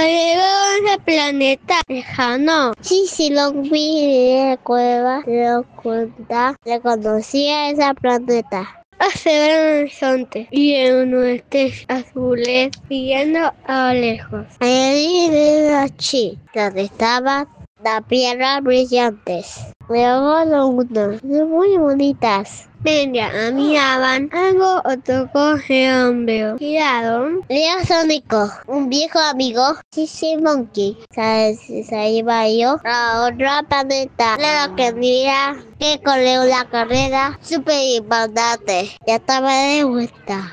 llegó a ese planeta lejano, sí, sí lo vi en la cueva, se dio cuenta, reconocía ese planeta. Ver un horizonte y en unos destellos azules brillando a lo lejos. Allí de noche, donde estaban las piedras brillantes. Luego lo uno, muy bonitas. Mientras miraban algo otro coge hombre. Giraron. Leo Sónico, un viejo amigo. Chichi Monkey. Se, se iba yo a otra planeta. Claro que mira que corrió la carrera súper importante. Ya estaba de vuelta.